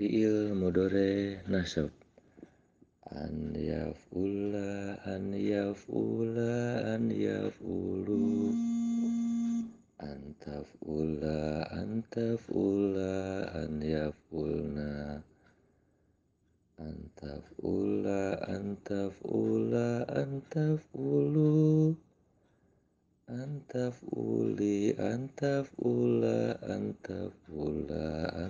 fiil mudore nasab. An yafula an yafula an yafulu. Antafula antafula an yafulna. Antafula antafula antafulu antafuli antafula antafula annafula